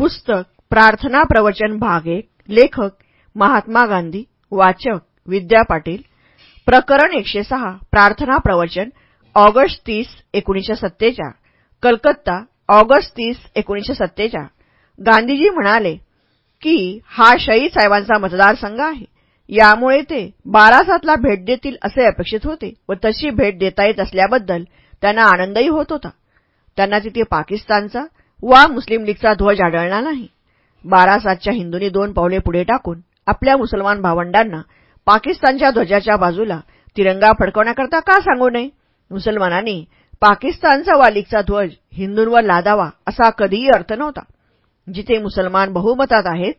पुस्तक प्रार्थना प्रवचन भाग एक लेखक महात्मा गांधी वाचक विद्या पाटील प्रकरण एकशे सहा प्रार्थना प्रवचन ऑगस्ट तीस एकोणीसशे सत्तेचाळ कलकत्ता ऑगस्ट तीस एकोणीसशे सत्तेचाळ गांधीजी म्हणाले की हा शहीद साहेबांचा मतदारसंघ आहे. यामुळे ते बारासातला भेट देतील असे अपेक्षित होते व तशी भेट देता येत असल्याबद्दल त्यांना आनंदही होत होता. त्यांना तिथे पाकिस्तानचा वा मुस्लिम लीगचा ध्वज आढळला नाही. बारा सातच्या हिंदूंनी दोन पावले पुढे टाकून आपल्या मुसलमान भावंडांना पाकिस्तानच्या ध्वजाच्या बाजूला तिरंगा फडकवण्याकरता का सांगू नये? मुसलमानांनी पाकिस्तानचा वा लीगचा ध्वज हिंदूंवर लादावा असा कधीही अर्थ नव्हता. जिथे मुसलमान बहुमतात आहेत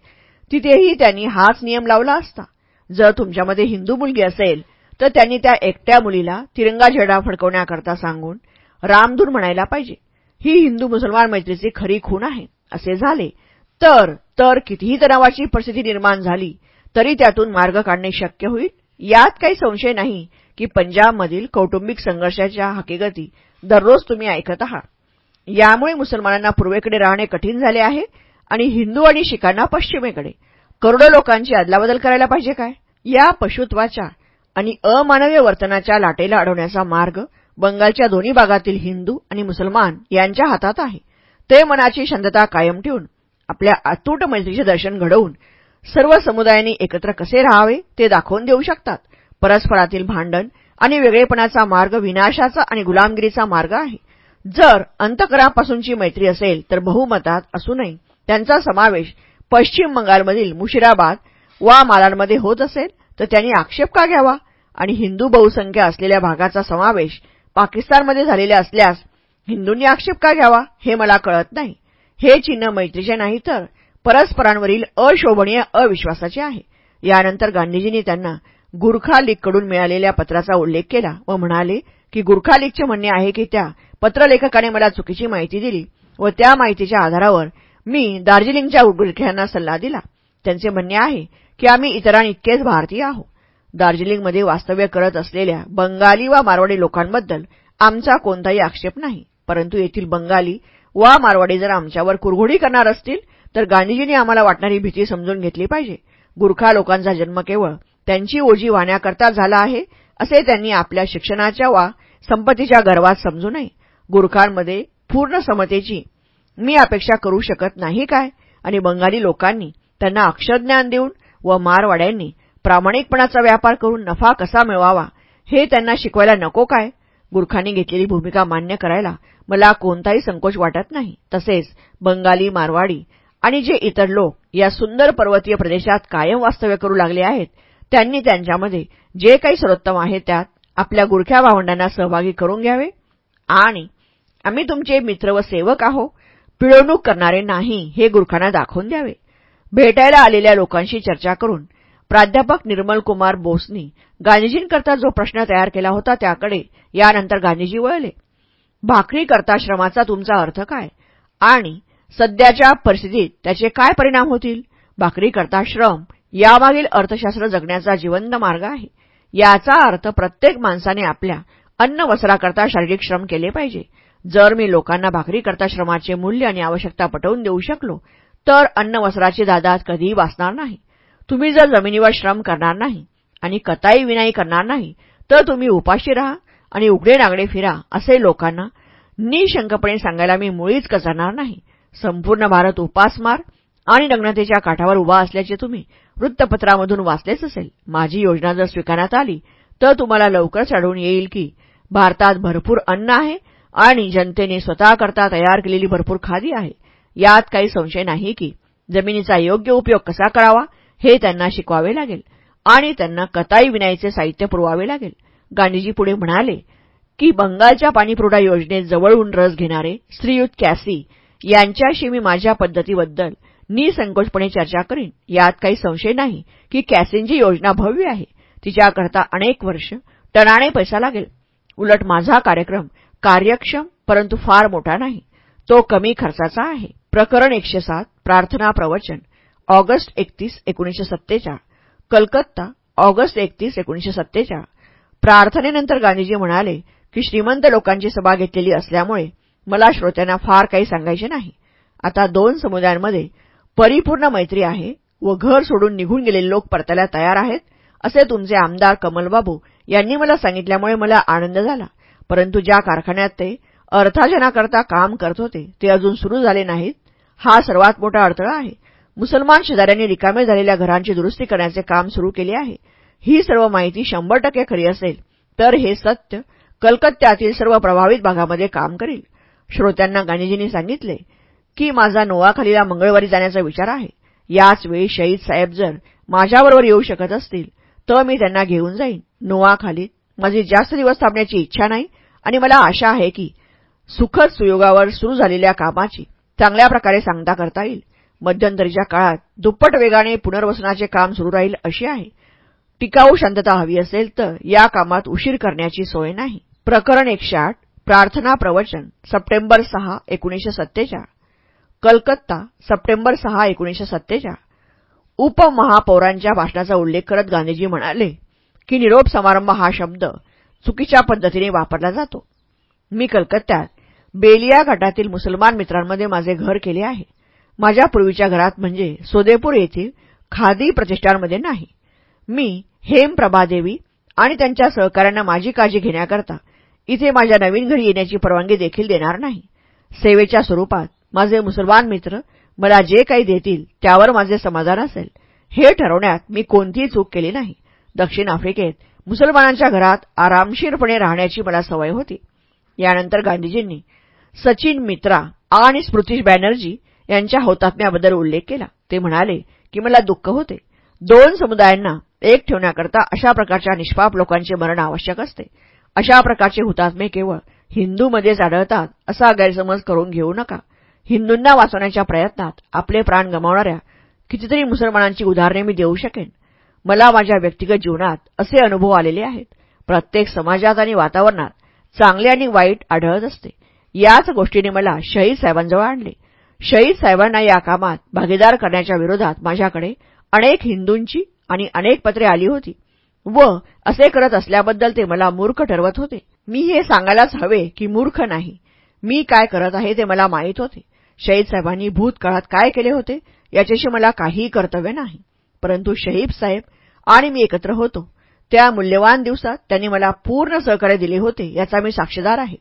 तिथेही त्यांनी हाच नियम लावला असता. जर तुमच्यामध्ये हिंदू मुलगी असेल तर त्यांनी त्या एकट्या मुलीला तिरंगा झेडा फडकवण्याकरता सांगून रामधून म्हणायला पाहिजे. ही हिंदू मुसलमान मैत्रीची खरी खूण आहे असे झाले. तर तर कितीही तणावाची परिस्थिती निर्माण झाली तरी त्यातून मार्ग काढणे शक्य होईल? यात काही संशय नाही की पंजाबमधील कौटुंबिक संघर्षाच्या हकीकती दररोज तुम्ही ऐकत आहात. यामुळे मुसलमानांना पूर्वेकडे राहणे कठीण झाले आहे आणि हिंदू आणि शिखांना पश्चिमेकडे. करोडो लोकांची अदलाबदल करायला पाहिजे काय? या पशुत्वाच्या आणि अमानवीय वर्तनाच्या लाटेला अडवण्याचा मार्ग बंगालच्या दोन्ही भागातील हिंदू आणि मुसलमान यांच्या हातात आहे. ते मनाची शांतता कायम ठेवून आपल्या अतूट मैत्रीचे दर्शन घडवून सर्व समुदायांनी एकत्र कसे राहावे ते दाखवून देऊ शकतात. परस्परातील भांडण आणि वेगळेपणाचा मार्ग विनाशाचा आणि गुलामगिरीचा मार्ग आहे. जर अंतकरापासूनची मैत्री असेल तर बहुमतात असूनही त्यांचा समावेश पश्चिम बंगालमधील मुशिराबाद वा मालांमध्ये होत असेल तर त्यांनी आक्षेप का घ्यावा? आणि हिंदू बहुसंख्या असलेल्या भागाचा समावेश पाकिस्तानमध्ये झालेले असल्यास हिंदूंनी आक्षेप का घ्यावा हे मला कळत नाही. हे चिन्ह मैत्रीचे नाही तर परस्परांवरील अशोभनीय अविश्वासाचे आहे. यानंतर गांधीजींनी त्यांना गुरखा लीगकडून मिळालेल्या पत्राचा उल्लेख केला व म्हणाले की गुरखा लीगचे म्हणणे आहे की त्या पत्रलेखकाने मला चुकीची माहिती दिली व त्या माहितीच्या आधारावर मी दार्जिलिंगच्या गुरख्यांना सल्ला दिला. त्यांचे म्हणणे आहे की आम्ही इतरांइतकेच भारतीय आहोत. दार्जिलिंगमध्ये वास्तव्य करत असलेल्या बंगाली वा मारवाडी लोकांबद्दल आमचा कोणताही आक्षेप नाही. परंतु येथील बंगाली वा मारवाडी जर आमच्यावर कुरघोडी करणार असतील तर गांधीजींनी आम्हाला वाटणारी भीती समजून घेतली पाहिजे. गुरखा लोकांचा जन्म केवळ त्यांची ओझी वाहण्याकरता झाला आहे असे त्यांनी आपल्या शिक्षणाच्या वा संपत्तीच्या गर्वात समजू नये. गुरखांमध्ये पूर्ण समतेची मी अपेक्षा करू शकत नाही काय? आणि बंगाली लोकांनी त्यांना अक्षरज्ञान देऊन व मारवाड्यांनी प्रामाणिकपणाचा व्यापार करून नफा कसा मिळवावा हे त्यांना शिकवायला नको काय? गुरखांनी घेतलेली भूमिका मान्य करायला मला कोणताही संकोच वाटत नाही. तसेच बंगाली मारवाडी आणि जे इतर लोक या सुंदर पर्वतीय प्रदेशात कायम वास्तव्य करू लागले आहेत त्यांनी त्यांच्यामध्ये जे काही सर्वोत्तम आहे त्यात आपल्या गुरख्या भावंडांना सहभागी करून घ्यावे. आणि आम्ही तुमचे मित्र व सेवक आहो पिळवणूक करणारे नाही हे गुरखांना दाखवून द्यावे. भेटायला आलेल्या लोकांशी चर्चा करून प्राध्यापक निर्मलकुमार बोसनी गांधीजींकरता जो प्रश्न तयार केला होता त्याकडे यानंतर गांधीजी वळले. भाकरीकरता श्रमाचा तुमचा अर्थ काय? आणि सध्याच्या परिस्थितीत त्याचे काय परिणाम होतील? भाकरीकरता श्रम यामागील अर्थशास्त्र जगण्याचा जिवंत मार्ग आहे. याचा अर्थ प्रत्येक माणसाने आपल्या अन्न वस्त्राकरता शारीरिक श्रम केले पाहिजे. जर मी लोकांना भाकरी करता श्रमाचे मूल्य आणि आवश्यकता पटवून देऊ शकलो तर अन्न वस्त्राची दादात कधीही वाचणार नाही. तुम्ही जर जमिनीवर श्रम करणार नाही आणि कताई विनाई करणार नाही तर तुम्ही उपाशी राहा आणि उघडे नागडे फिरा असे लोकांना निशंकपणे सांगायला मी मुळीच कचरणार नाही. संपूर्ण भारत उपासमार आणि नग्नतेच्या काठावर उभा असल्याचे तुम्ही वृत्तपत्रामधून वाचलेच असेल. माझी योजना जर स्वीकारण्यात आली तर तुम्हाला लवकर चढवून येईल की भारतात भरपूर अन्न आहे आणि जनतेने स्वतःकरता तयार केलेली भरपूर खादी आहे. यात काही संशय नाही की जमिनीचा योग्य उपयोग कसा करावा हे त्यांना शिकवावे लागेल. आणि त्यांना कताई विनायचे साहित्य पुरवावे लागेल. गांधीजी पुढे म्हणाले की बंगालच्या पाणीपुरवठा योजनेत जवळून रस घेणारे श्रीयुत कॅसी यांच्याशी मी माझ्या पद्धतीबद्दल निसंकोचपणे चर्चा करीन. यात काही संशय नाही की कॅसींची योजना भव्य आहे. तिच्याकरता अनेक वर्ष टणाने पैसा लागेल. उलट माझा कार्यक्रम कार्यक्षम परंतु फार मोठा नाही. तो कमी खर्चाचा आहे. प्रकरण एकशे सात प्रार्थना प्रवचन ऑगस्ट एकतीस एकोणीसशे सत्तेचाळ. कलकत्ता ऑगस्ट एकतीस एकोणीसशे सत्तेचाळ. प्रार्थनेनंतर गांधीजी म्हणाले की श्रीमंत लोकांची सभा घेतलेली असल्यामुळे मला श्रोत्यांना फार काही सांगायचे नाही. आता दोन समुदायांमध्ये परिपूर्ण मैत्री आहे व घर सोडून निघून गेलेले लोक परतायला तयार आहेत असे तुमचे आमदार कमलबाबू यांनी मला सांगितल्यामुळे मला आनंद झाला. परंतु ज्या कारखान्यात ते अर्थार्जनाकरता काम करत होते ते अजून सुरू झाले नाहीत. हा सर्वात मोठा अडथळा आहे. मुसलमान शेजाऱ्यांनी रिकामे झालेल्या घरांची दुरुस्ती करण्याचे काम सुरू केले आहे. ही सर्व माहिती शंभर टक्के खरी असेल तर हे सत्य कलकत्त्यातील सर्व प्रभावित भागामध्ये काम करील. श्रोत्यांना गांधीजींनी सांगितले की माझा नोवाखालीला मंगळवारी जाण्याचा विचार आहे. याच वेळी शहीद साहेब जर माझ्याबरोबर येऊ शकत असतील तर मी त्यांना घेऊन जाईन. नोवाखालीत माझी जास्त दिवस थांबण्याची इच्छा नाही आणि मला आशा आहे की सुखद सुयोगावर सुरू झालेल्या कामाची चांगल्या प्रकारे सांगता करता येईल. मध्यंतरीच्या काळात दुप्पट वेगाने पुनर्वसनाचे काम सुरू राहील अशी आहे. टिकाऊ शांतता हवी असेल तर या कामात उशीर करण्याची सोय नाही. प्रकरण एकशे आठ प्रार्थना प्रवचन सप्टेंबर सहा एकोणीशे सत्तेचाळ. कलकत्ता सप्टेंबर सहा एकोणीशे सत्तेचाळ. उपमहापौरांच्या भाषणाचा उल्लेख करत गांधीजी म्हणाले की निरोप समारंभ हा शब्द चुकीच्या पद्धतीने वापरला जातो. मी कलकत्त्यात बेलिया घाटातील मुसलमान मित्रांमध्ये माझे घर केले आहे. माझ्या पूर्वीच्या घरात म्हणजे सोदेपूर येथील खादी प्रतिष्ठानमध्ये नाही. मी हेम प्रभादेवी आणि त्यांच्या सहकाऱ्यांना माझी काळजी घेण्याकरता इथे माझ्या नवीन घरी येण्याची परवानगी देखील देणार नाही. सेवेच्या स्वरूपात माझे मुसलमान मित्र मला जे काही देतील त्यावर माझे समाधान असेल. हे ठरवण्यात मी कोणतीही चूक केली नाही. दक्षिण आफ्रिकेत मुसलमानांच्या घरात आरामशीरपणे राहण्याची मला सवय होती. यानंतर गांधीजींनी सचिन मित्रा आणि स्मृती बॅनर्जी यांच्या हौतात्म्याबद्दल उल्लेख केला. ते म्हणाले की मला दुःख होते. दोन समुदायांना एक ठेवण्याकरता अशा प्रकारच्या निष्पाप लोकांचे मरण आवश्यक असते. अशा प्रकारचे हुतात्मे केवळ हिंदूमध्येच आढळतात असा गैरसमज करून घेऊ नका. हिंदूंना वाचवण्याच्या प्रयत्नात आपले प्राण गमावणाऱ्या कितीतरी मुसलमानांची उदाहरणे मी देऊ शकेन. मला माझ्या व्यक्तिगत जीवनात असे अनुभव आलेले आहेत. प्रत्येक समाजात आणि वातावरणात चांगले आणि वाईट आढळत असते. याच गोष्टीने मला शहीद साहेबांजवळ आणले. शहीद साहेबांना या कामात भागीदार करण्याच्या विरोधात माझ्याकडे अनेक हिंदूंची आणि अनेक पत्रे आली होती व असे करत असल्याबद्दल ते मला मूर्ख ठरवत होते. मी हे सांगायलाच हवे की मूर्ख नाही. मी काय करत आहे ते मला माहीत होते. शहीद साहेबांनी भूतकाळात काय केले होते याच्याशी मला काहीही कर्तव्य नाही. परंतु शहीद साहेब आणि मी एकत्र होतो. त्या मूल्यवान दिवसात त्यांनी मला पूर्ण सहकार्य दिले होते याचा मी साक्षीदार आहे.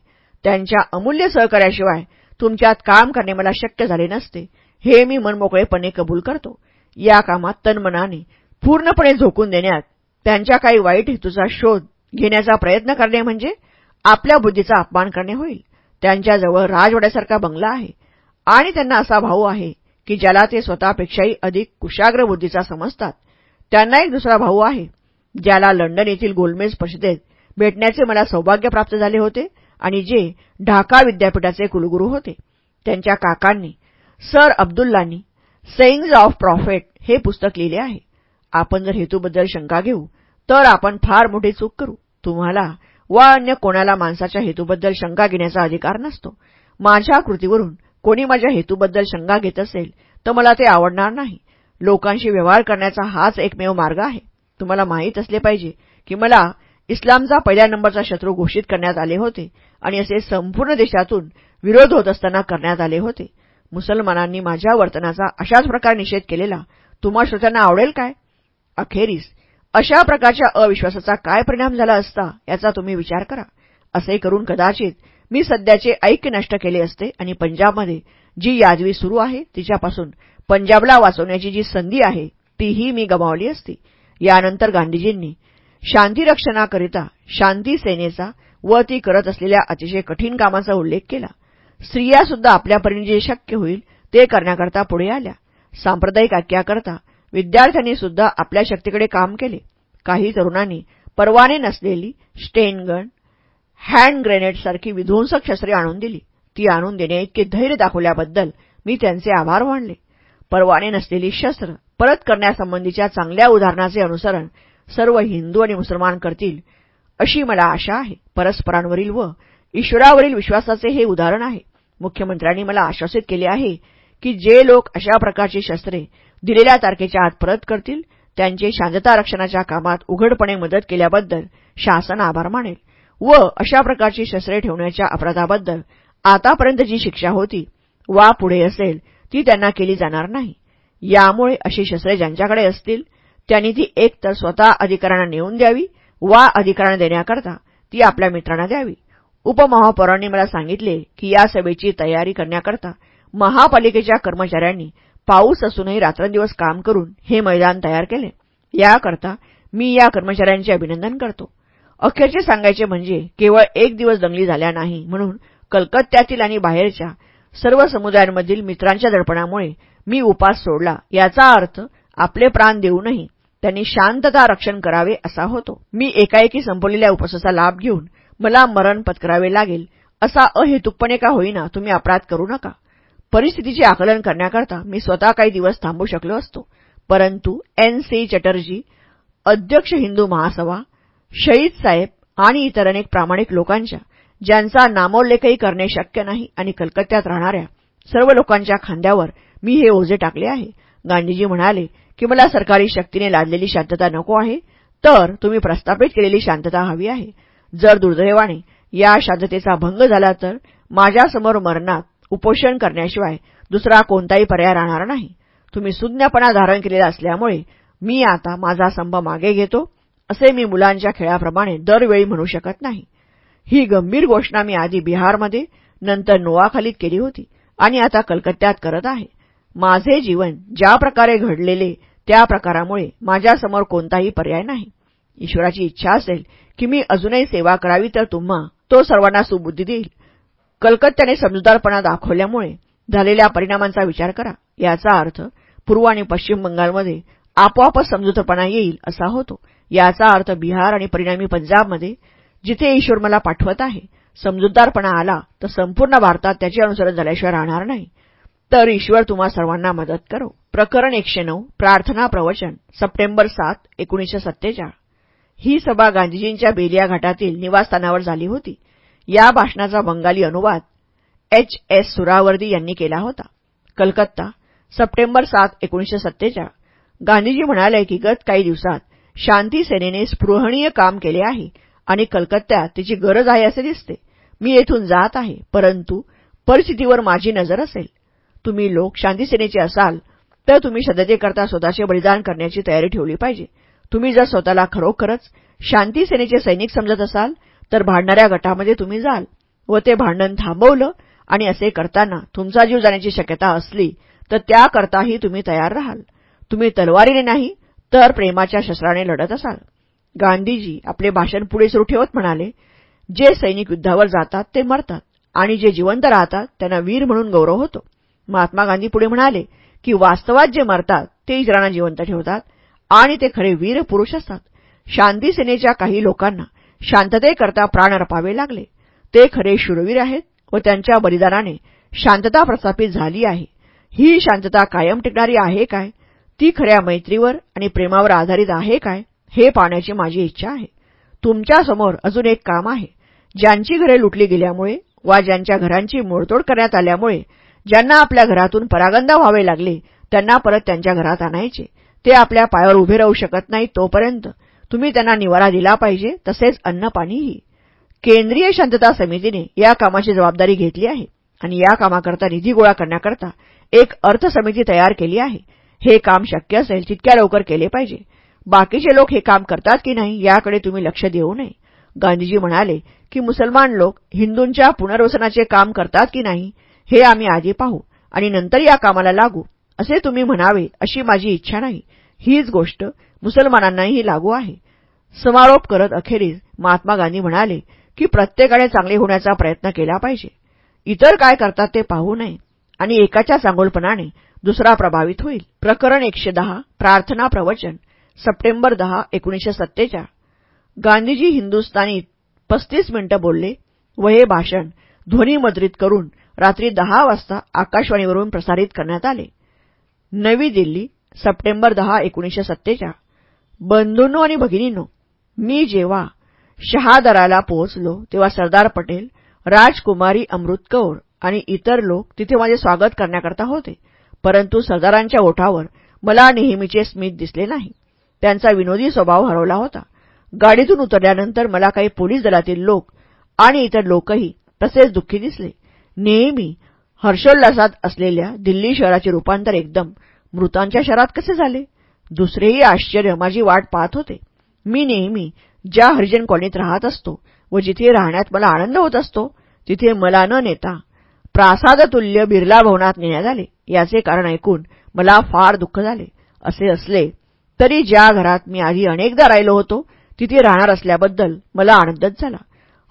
त्यांच्या अमूल्य सहकार्याशिवाय तुमच्यात काम करणे मला शक्य झाले नसते. हे मी मनमोकळेपणे कबूल करतो. या कामात तन्मनाने पूर्णपणे झोकून देण्यात त्यांच्या काही वाईट हेतूचा शोध घेण्याचा प्रयत्न करणे म्हणजे आपल्या बुद्धीचा अपमान करणे होईल. त्यांच्याजवळ राजवाड्यासारखा बंगला आहे. आणि त्यांना असा भाऊ आहे की ज्याला ते स्वतःपेक्षाही अधिक कुशाग्र बुद्धीचा समजतात. त्यांना एक दुसरा भाऊ आहे. ज्याला लंडन येथील गोलमेज परिषदेत भेटण्याचे मला सौभाग्य प्राप्त झाले होते. आणि जे ढाका विद्यापीठाचे कुलगुरू होते त्यांच्या काकांनी सर अब्दुल्लांनी सेईंग्ज ऑफ प्रॉफेट हे पुस्तक लिहिले आहे. आपण जर हेतूबद्दल शंका घेऊ तर आपण फार मोठी चूक करू. तुम्हाला वा अन्य कोणाला माणसाच्या हेतूबद्दल शंका घेण्याचा अधिकार नसतो. माझ्या कृतीवरून कोणी माझ्या हेतूबद्दल शंका घेत असेल तर मला ते आवडणार नाही. लोकांशी व्यवहार करण्याचा हाच एकमेव मार्ग आहे. तुम्हाला माहीत असले पाहिजे की मला इस्लामचा पहिल्या नंबरचा शत्रू घोषित करण्यात आले होते आणि असे संपूर्ण देशातून विरोध होत असताना करण्यात आले होते. मुसलमानांनी माझ्या वर्तनाचा अशाच प्रकारे निषेध केलेला. तुम्हा श्रोत्यांना आवडेल काय? अखेरीस अशा प्रकारच्या अविश्वासाचा काय परिणाम झाला असता याचा तुम्ही विचार करा. असे करून कदाचित मी सध्याचे ऐक्य नष्ट केले असते आणि पंजाबमध्ये जी यादवी सुरू आहे तिच्यापासून पंजाबला वाचवण्याची जी संधी आहे तीही मी गमावली असती. यानंतर गांधीजींनी शांतीरक्षणाकरिता शांती सेनेचा व ती करत असलेल्या अतिशय कठीण कामाचा उल्लेख केला. स्त्रियासुद्धा आपल्यापर्यंत जे शक्य होईल ते करण्याकरता पुढे आल्या. सांप्रदायिक आक्याकरता विद्यार्थ्यांनी सुद्धा आपल्या शक्तीकडे काम केले. काही तरुणांनी परवाने नसलेली स्टेनगन हँड ग्रेनेडसारखी विध्वंसक शस्त्रे आणून दिली. ती आणून देण्याइतके धैर्य दाखवल्याबद्दल मी त्यांचे आभार मानले. परवाने नसलेली शस्त्र परत करण्यासंबंधीच्या चांगल्या उदाहरणाचे अनुसरण सर्व हिंदू आणि मुसलमान करतील अशी मला आशा आहे. परस्परांवरील व ईश्वरावरील विश्वासाचे हे उदाहरण आहे. मुख्यमंत्र्यांनी मला आश्वासित केले आहे की जे लोक अशा प्रकारची शस्त्रे दिलेल्या तारखेच्या आत परत करतील त्यांचे शांतता रक्षणाच्या कामात उघडपणे मदत केल्याबद्दल शासन आभार मानेल व अशा प्रकारची शस्त्रे ठेवण्याच्या अपराधाबद्दल आतापर्यंत जी शिक्षा होती वा पुढे असेल ती त्यांना केली जाणार नाही. यामुळे अशी शस्त्रे ज्यांच्याकडे असतील त्यांनी ती एकतर स्वतः अधिकाऱ्यांना नेऊन द्यावी वा अधिकाऱ्यांना देण्याकरता ती आपल्या मित्रांना द्यावी. उपमहापौरांनी मला सांगितले की या सभेची तयारी करण्याकरता महापालिकेच्या कर्मचाऱ्यांनी पाऊस असूनही रात्रंदिवस काम करून हे मैदान तयार केले. याकरता मी या कर्मचाऱ्यांचे अभिनंदन करतो. अखेरचे सांगायचे म्हणजे केवळ एक दिवस दंगली झाल्या नाही म्हणून कलकत्त्यातील आणि बाहेरच्या सर्व समुदायांमधील मित्रांच्या दडपणामुळे मी उपास सोडला. याचा अर्थ आपले प्राण देऊनही त्यांनी शांतता रक्षण करावे असा होतो. मी एकाएकी संपवलेल्या उपासाचा लाभ घेऊन मला मरण पत्करावे लागेल असा अहेतुकपणे का होईना तुम्ही अपराध करू नका. परिस्थितीचे आकलन करण्याकरता मी स्वतः काही दिवस थांबू शकलो असतो. परंतु एन सी चटर्जी अध्यक्ष हिंदू महासभा शहीद साहेब आणि इतर अनेक प्रामाणिक लोकांच्या ज्यांचा नामोल्लेखही करणे शक्य नाही आणि कलकत्त्यात राहणाऱ्या सर्व लोकांच्या खांद्यावर मी हे ओझे टाकले आहे. गांधीजी म्हणाले की मला सरकारी शक्तीने लादलेली शांतता नको आहे तर तुम्ही प्रस्थापित केलेली शांतता हवी आहे. जर दुर्दैवाने या शांततेचा भंग झाला तर माझ्यासमोर मरणात उपोषण करण्याशिवाय दुसरा कोणताही पर्याय राहणार नाही. तुम्ही सुज्ञपणा धारण केलेला असल्यामुळे मी आता माझा संभ मागे घेतो असे मी मुलांच्या खेळाप्रमाणे दरवेळी म्हणू शकत नाही. ही गंभीर घोषणा मी आधी बिहारमध्ये नंतर नोवाखालीत केली होती आणि आता कलकत्त्यात करत आहे. माझे जीवन ज्या प्रकारे घडलेले त्या प्रकारामुळे माझ्यासमोर कोणताही पर्याय नाही. ईश्वराची इच्छा असेल की मी अजूनही सेवा करावी तर तुम्हा तो सर्वांना सुबुद्धी देईल. कलकत्त्याने समजूतदारपणा दाखवल्यामुळे झालेल्या परिणामांचा विचार करा. याचा अर्थ पूर्व आणि पश्चिम बंगालमध्ये आपोआपच समजूतपणा येईल असा होतो. याचा अर्थ बिहार आणि परिणामी पंजाबमध्ये जिथे ईश्वर मला पाठवत आहे समजूतदारपणा आला तर संपूर्ण भारतात त्याचे अनुसरण झाल्याशिवाय राहणार नाही. तर ईश्वर तुम्हा सर्वांना मदत करो. प्रकरण एकशे नऊ प्रार्थना प्रवचन सप्टेंबर सात एकोणीसशे सत्तेचाळ. ही सभा गांधीजींच्या बेलिया घाटातील निवासस्थानावर झाली होती. या भाषणाचा बंगाली अनुवाद एच. एस. सुरावर्दी यांनी केला होता. कलकत्ता सप्टेंबर सात एकोणीसशे सत्तेचाळ. गांधीजी म्हणाले की गत काही दिवसात शांती सेनेने स्पृहणीय काम केले आहे आणि कलकत्त्यात तिची गरज आहे असे दिसते. मी येथून जात आहे परंतु परिस्थितीवर माझी नजर असेल. तुम्ही लोक शांतीसेनेचे असाल तर तुम्ही सदतेकरता स्वतःचे बलिदान करण्याची तयारी ठेवली पाहिजे. तुम्ही जर स्वतःला खरोखरच शांतीसेनेचे सैनिक समजत असाल तर भांडणाऱ्या गटामध्ये तुम्ही जाल व ते भांडण थांबवलं आणि असे करताना तुमचा जीव जाण्याची शक्यता असली तर त्याकरताही तुम्ही तयार राहाल. तुम्ही तलवारीने नाही तर प्रेमाच्या शस्त्राने लढत असाल. गांधीजी आपले भाषण पुढे सुरू ठेवत म्हणाले जे सैनिक युद्धावर जातात ते मरतात आणि जे जिवंत राहतात त्यांना वीर म्हणून गौरव होतो. महात्मा गांधी पुढे म्हणाले की वास्तवात जे मरतात ते इतरांना जिवंत ठेवतात आणि ते खरे वीर पुरुष असतात. शांती सेनेच्या काही लोकांना शांततेकरता प्राण अर्पावे लागले. ते खरे शूरवीर आहेत व त्यांच्या बलिदानाने शांतता प्रस्थापित झाली आहे. ही शांतता कायम टिकणारी आहे काय? ती खऱ्या मैत्रीवर आणि प्रेमावर आधारित आहे काय? हे पाहण्याची माझी इच्छा आहे. तुमच्यासमोर अजून एक काम आहे. ज्यांची घरे लुटली गेल्यामुळे वा ज्यांच्या घरांची मोडतोड करण्यात आल्यामुळे ज्यांना आपल्या घरातून परागंदा व्हावे लागले त्यांना परत त्यांच्या घरात आणायचे. ते आपल्या पायावर उभे राहू शकत नाही तोपर्यंत तुम्ही त्यांना निवारा दिला पाहिजे तसेच अन्नपाणीही केंद्रीय शांतता समितीने या कामाची जबाबदारी घेतली आहे आणि या कामाकरता निधी गोळा करण्याकरता एक अर्थ समिती तयार केली आहे. हे काम शक्य असेल तितक्या लवकर केले पाहिजे. बाकीचे लोक हे काम करतात की नाही याकडे तुम्ही लक्ष देऊ नये. गांधीजी म्हणाले की मुसलमान लोक हिंदूंच्या पुनर्वसनाचे काम करतात की नाही? हे आम्ही आधी पाहू आणि नंतर या कामाला लागू असे तुम्ही म्हणावे अशी माझी इच्छा नाही. हीच गोष्ट मुसलमानांनाही लागू आहे. समारोप करत अखेरीस महात्मा गांधी म्हणाले की प्रत्येकाने चांगले होण्याचा प्रयत्न केला पाहिजे. इतर काय करतात ते पाहू नये आणि एकाच्या चांगोलपणाने दुसरा प्रभावित होईल. प्रकरण एकशे दहा प्रार्थना प्रवचन सप्टेंबर दहा एकोणीसशे सत्तेचाळ. गांधीजी हिंदुस्थानीत पस्तीस मिनिटं बोलले व हे भाषण ध्वनीमुद्रित करून रात्री दहा वाजता आकाशवाणीवरून प्रसारित करण्यात आले. नवी दिल्ली सप्टेंबर दहा एकोणीसशे सत्तेचाळ बंधूंनो आणि भगिनींनो मी जेव्हा शहादराला पोहोचलो तेव्हा सरदार पटेल राजकुमारी अमृत कौर आणि इतर लोक तिथे माझे स्वागत करण्याकरता होते. परंतु सरदारांच्या ओठावर मला नेहमीचे स्मित दिसले नाही. त्यांचा विनोदी स्वभाव हरवला होता. गाडीतून उतरल्यानंतर मला काही पोलीस दलातील लोक आणि इतर लोकही तसेच दुःखी दिसले. नेहमी हर्षोल्लासात असलेल्या दिल्ली शहराचे रूपांतर एकदम मृतांच्या शहरात कसे झाले? दुसरेही आश्चर्य माझी वाट पाहत होते. मी नेहमी ज्या हरिजन कॉलनीत राहत असतो व जिथे राहण्यात मला आनंद होत असतो तिथे मला न नेता प्रासादतुल्य बिर्ला भवनात नेण्यात आले. याचे कारण ऐकून मला फार दुःख झाले. असे असले तरी ज्या घरात मी आधी अनेकदा राहिलो होतो तिथे राहणार असल्याबद्दल मला आनंदच झाला.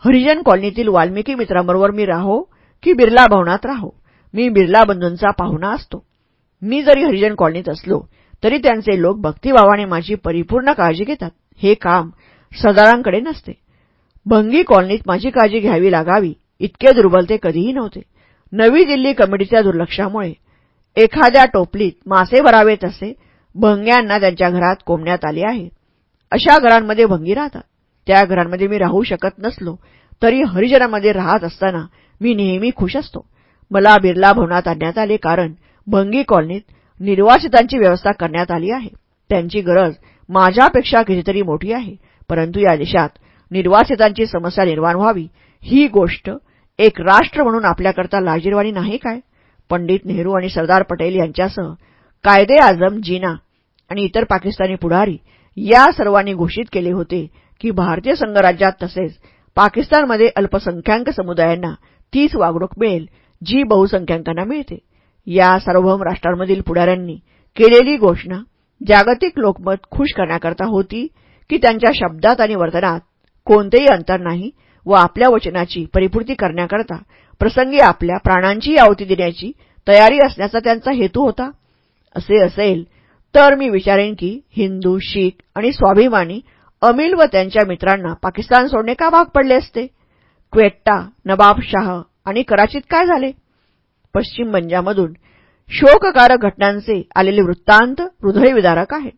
हरिजन कॉलनीतील वाल्मिकी मित्रांबरोबर मी राहो की बिर्ला भवनात राहो. मी बिर्ला बंधूंचा पाहुणा असतो. मी जरी हरिजन कॉलनीत असलो तरी त्यांचे लोक भक्तिभावाने माझी परिपूर्ण काळजी घेतात. हे काम सदारांकडे नसते. भंगी कॉलनीत माझी काळजी घ्यावी लागावी इतके दुर्बल ते कधीही नव्हते. नवी दिल्ली कमिटीच्या दुर्लक्षामुळे एखाद्या टोपलीत मासे भरावेत असे भंग्यांना त्यांच्या घरात कोंबण्यात आले आहे. अशा घरांमध्ये भंगी राहतात. त्या घरांमध्ये मी राहू शकत नसलो तरी हरिजनामध्ये राहत असताना मी नेहमी खुश असतो. मला बिर्ला भवनात आणण्यात आले कारण भंगी कॉलनीत निर्वासितांची व्यवस्था करण्यात आली आहे. त्यांची गरज माझ्यापेक्षा कितीतरी मोठी आहे. परंतु या देशात निर्वासितांची समस्या निर्माण व्हावी ही गोष्ट एक राष्ट्र म्हणून आपल्याकरता लाजीरवाणी नाही काय? पंडित नेहरू आणि सरदार पटेल यांच्यासह कायदे आजम जीना आणि इतर पाकिस्तानी पुढारी या सर्वांनी घोषित केले होते की भारतीय संघराज्यात तसेच पाकिस्तानमध्ये अल्पसंख्याक समुदायांना तीच वागणूक मिळेल जी बहुसंख्याकांना मिळते. या सार्वभौम राष्ट्रांमधील पुढाऱ्यांनी केलेली घोषणा जागतिक लोकमत खुश करण्याकरता होती की त्यांच्या शब्दात आणि वर्तनात कोणतेही अंतर नाही व आपल्या वचनाची परिपूर्ती करण्याकरता प्रसंगी आपल्या प्राणांची आवती देण्याची तयारी असण्याचा त्यांचा हेतू होता. असे असेल तर मी विचारेन की हिंदू शीख आणि स्वाभिमानी अमिल व त्यांच्या मित्रांना पाकिस्तान सोडणे का भाग पडले असते? क्वेट्टा नवाबशाह आणि कराचीत काय झाले? पश्चिम बंजामधून शोककारक घटनांचे आलेले वृत्तांत हृदयविदारक आहेत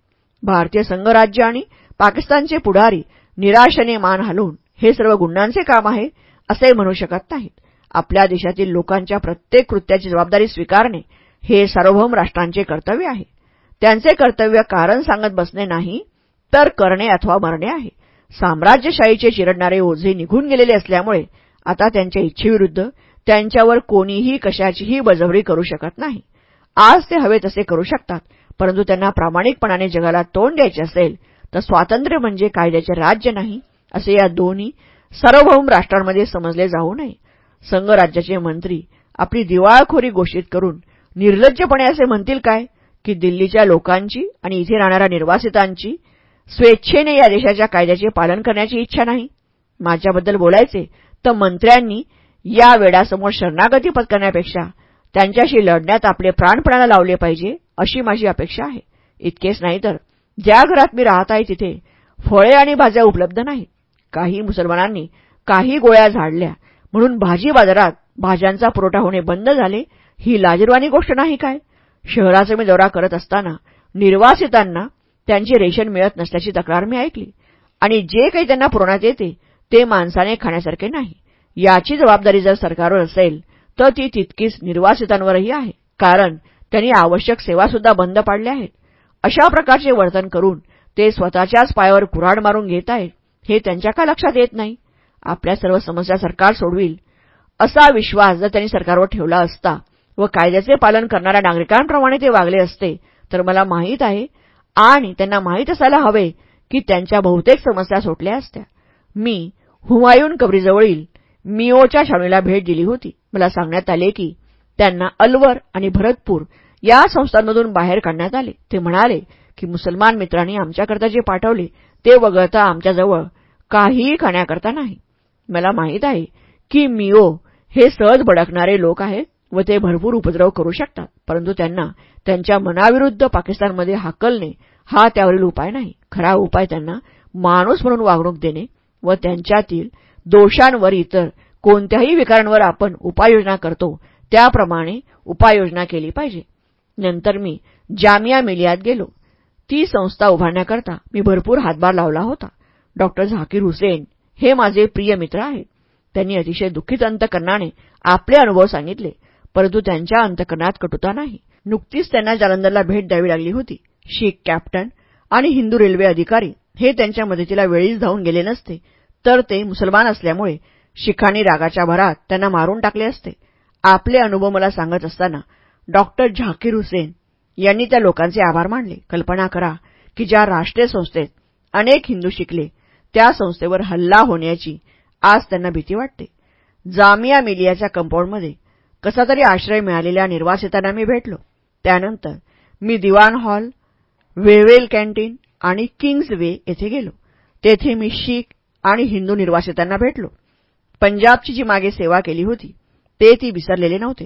भारतीय संघराज्य आणि पाकिस्तानचे पुढारी निराशने मान हलवून हे सर्व गुंडांचे काम आहे असे म्हणू शकत नाहीत. आपल्या देशातील लोकांच्या प्रत्येक कृत्याची जबाबदारी स्वीकारणे हे सार्वभौम राष्ट्रांचे कर्तव्य आहे. त्यांचे कर्तव्य कारण सांगत बसणे नाही तर करणे अथवा मरणे आहे. साम्राज्यशाहीचे चिरडणारे ओझे निघून गेलेले असल्यामुळे आता त्यांच्या इच्छेविरुद्ध त्यांच्यावर कोणीही कशाचीही बजवरी करू शकत नाही. आज ते हवे तसे करू शकतात परंतु त्यांना प्रामाणिकपणाने जगाला तोंड द्यायचे असेल तर स्वातंत्र्य म्हणजे कायद्याचे राज्य नाही असे या दोन्ही सार्वभौम राष्ट्रांमध्ये समजले जाऊ नये. संघराज्याचे मंत्री आपली दिवाळखोरी घोषित करून निर्लज्जपणे असे म्हणतील काय? की दिल्लीच्या लोकांची आणि इथे राहणाऱ्या निर्वासितांची स्वेच्छेने या देशाच्या कायद्याचे पालन करण्याची इच्छा नाही. माझ्याबद्दल बोलायचे तर मंत्र्यांनी या वेळासमोर शरणागती पत्करण्यापेक्षा त्यांच्याशी लढण्यात आपले प्राणपणाला लावले पाहिजे अशी माझी अपेक्षा आहे. इतकेच नाही तर ज्या घरात मी राहत आहे तिथे फळे आणि भाज्या उपलब्ध नाहीत काही मुसलमानांनी काही गोळ्या झाडल्या म्हणून भाजी बाजारात भाज्यांचा पुरवठा होणे बंद झाले ही लाजीरवाणी गोष्ट नाही काय? शहराचा मी दौरा करत असताना निर्वासितांना त्यांची रेशन मिळत नसल्याची तक्रार मी ऐकली. आणि जे काही त्यांना पुरवण्यात येते ते माणसाने खाण्यासारखे नाही. याची जबाबदारी जर सरकारवर असेल तर ती तितकीच निर्वासितांवरही आहे. कारण त्यांनी आवश्यक सेवासुद्धा बंद पाडल्या आहेत. अशा प्रकारचे वर्तन करून ते स्वतःच्याच पायावर कुऱ्हाड मारून घेत आहेत हे त्यांच्या का लक्षात येत नाही? आपल्या सर्व समस्या सरकार सोडविल. असा विश्वास जर त्यांनी सरकारवर ठेवला असता व कायद्याचे पालन करणाऱ्या नागरिकांप्रमाणे ते वागले असते तर मला माहीत आहे आणि त्यांना माहीत असायला हवे की त्यांच्या बहुतेक समस्या सुटल्या असत्या. मी हुमायून कबरीजवळील मिओच्या छावणीला भेट दिली होती. मला सांगण्यात आले की त्यांना अलवर आणि भरतपूर या संस्थांमधून बाहेर काढण्यात आले. ते म्हणाले की मुसलमान मित्रांनी आमच्याकरता जे पाठवले ते वगळता आमच्याजवळ काहीही खाण्याकरता नाही. मला माहीत आहे की मिओ हे सहज भडकणारे लोक आहेत. व ते भरपूर उपद्रव करू शकतात. परंतु त्यांना त्यांच्या मनाविरुद्ध पाकिस्तानमध्ये हाकलणे हा त्यावरील उपाय नाही. खरा उपाय त्यांना माणूस म्हणून वागणूक देणे व त्यांच्यातील दोषांवर इतर कोणत्याही विकारांवर आपण उपाययोजना करतो त्याप्रमाणे उपाययोजना केली पाहिजे. नंतर मी जामिया मिलियात गेलो. ती संस्था उभारण्याकरता मी भरपूर हातभार लावला होता. डॉक्टर झाकीर हुसेन हे माझे प्रिय मित्र आहेत. त्यांनी अतिशय दुःखित अंतकरणाने आपले अनुभव सांगितले. परंतु त्यांच्या अंतकरणात कटुता नाही. नुकतीच त्यांना जालंधरला भेट द्यावी लागली होती. शीख कॅप्टन आणि हिंदू रेल्वे अधिकारी हे त्यांच्या मदतीला वेळीच धावून गेले नसते तर ते मुसलमान असल्यामुळे शिखांनी रागाच्या भरात त्यांना मारून टाकले असते. आपले अनुभव मला सांगत असताना डॉक्टर झाकीर हुसेन यांनी त्या लोकांचे आभार मानले. कल्पना करा की ज्या राष्ट्रीय संस्थेत अनेक हिंदू शिकले त्या संस्थेवर हल्ला होण्याची आज त्यांना भीती वाटते. जामिया मिलियाच्या कंपाऊंडमध्ये कसा तरी आश्रय मिळालेल्या निर्वासितांना मी भेटलो. त्यानंतर मी दिवान हॉल वेवेल कॅन्टीन आणि किंग्ज वे येथे गेलो. तेथे मी शीख आणि हिंदू निर्वासितांना भेटलो. पंजाबची जी मागे सेवा केली होती ते ती विसरलेले नव्हते.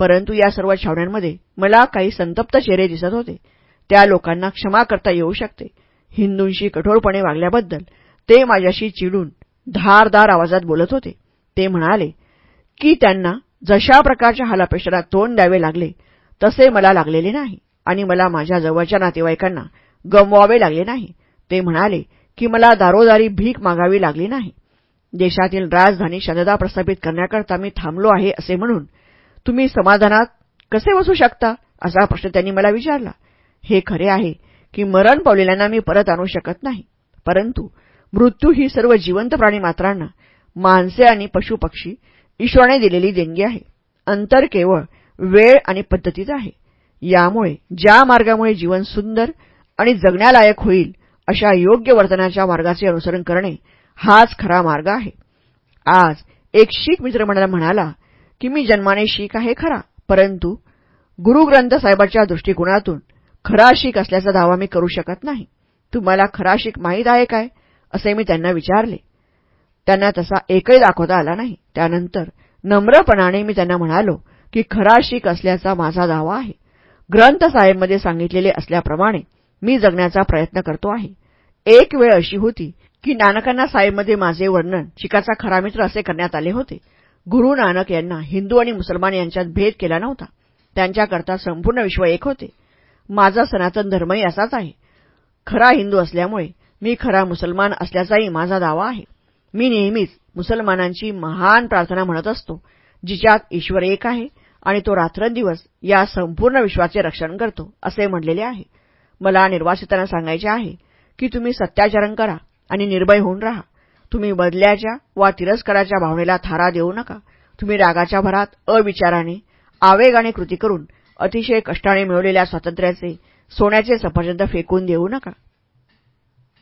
परंतु या सर्व छावण्यांमध्ये मला काही संतप्त चेहरे दिसत होते. त्या लोकांना क्षमा करता येऊ शकते. हिंदूंशी कठोरपणे वागल्याबद्दल ते माझ्याशी चिडून धारदार आवाजात बोलत होते. ते म्हणाले की त्यांना जशा प्रकारच्या हालापेशाला तोंड द्यावे लागले तसे मला लागलेले नाही आणि मला माझ्या जवळच्या नातेवाईकांना गमवावे लागले नाही. ते म्हणाले की मला दारोदारी भीक मागावी लागली नाही. देशातील राजधानी शांतता प्रस्थापित करण्याकरता मी थांबलो आहे असे म्हणून तुम्ही समाधानात कसे बसू शकता असा प्रश्न त्यांनी मला विचारला. हे खरे आहे की मरण पावलेल्यांना मी परत आणू शकत नाही परंतु मृत्यू ही सर्व जिवंत प्राणी मात्रांना माणसे आणि पशुपक्षी ईश्वराने दिलेली देणगी आहे. अंतर केवळ वेळ आणि पद्धतीत आहे. यामुळे ज्या मार्गामुळे जीवन सुंदर आणि जगण्यालायक होईल अशा योग्य वर्तनाच्या मार्गाचे अनुसरण करणे हाच खरा मार्ग आहे. आज एक शीख मित्र म्हणाला म्हणाला की मी जन्माने शीख आहे खरा परंतु गुरु ग्रंथ साहेबाच्या दृष्टिकोनातून खरा शीख असल्याचा दावा मी करू शकत नाही. तुम्हाला खरा शीख माहीत आहे काय? असे मी त्यांना विचारले. त्यांना तसा एकही दाखवता आला नाही. त्यानंतर नम्रपणाने मी त्यांना म्हणालो की खरा शीख असल्याचा माझा दावा आहे. ग्रंथ साहेबमध्ये सांगितलेले असल्याप्रमाणे मी जगण्याचा प्रयत्न करतो आहे. एक वेळ अशी होती की नानकांना साहेबमध्ये माझे वर्णन शिकाचा खरा मित्र असे करण्यात आले होते. गुरु नानक यांना हिंदू आणि मुसलमान यांच्यात भेद केला नव्हता. त्यांच्याकरता संपूर्ण विश्व एक होते. माझा सनातन धर्मही असाच आहे. खरा हिंदू असल्यामुळे मी खरा मुसलमान असल्याचाही माझा दावा आहे. मी नेहमीच मुसलमानांची महान प्रार्थना म्हणत असतो जिच्यात ईश्वर एक आहे आणि तो रात्रंदिवस या संपूर्ण विश्वाचे रक्षण करतो असे म्हणलेले आहे. मला निर्वासितांना सांगायचे आहे की तुम्ही सत्याचरण करा आणि निर्भय होऊन राहा. तुम्ही बदल्याच्या वा तिरस्काराच्या भावनेला थारा देऊ नका. तुम्ही रागाच्या भरात अविचाराने आवेगाने कृती करून अतिशय कष्टाने मिळवलेल्या स्वातंत्र्याचे सोन्याचे सफरचंद फेकून देऊ नका.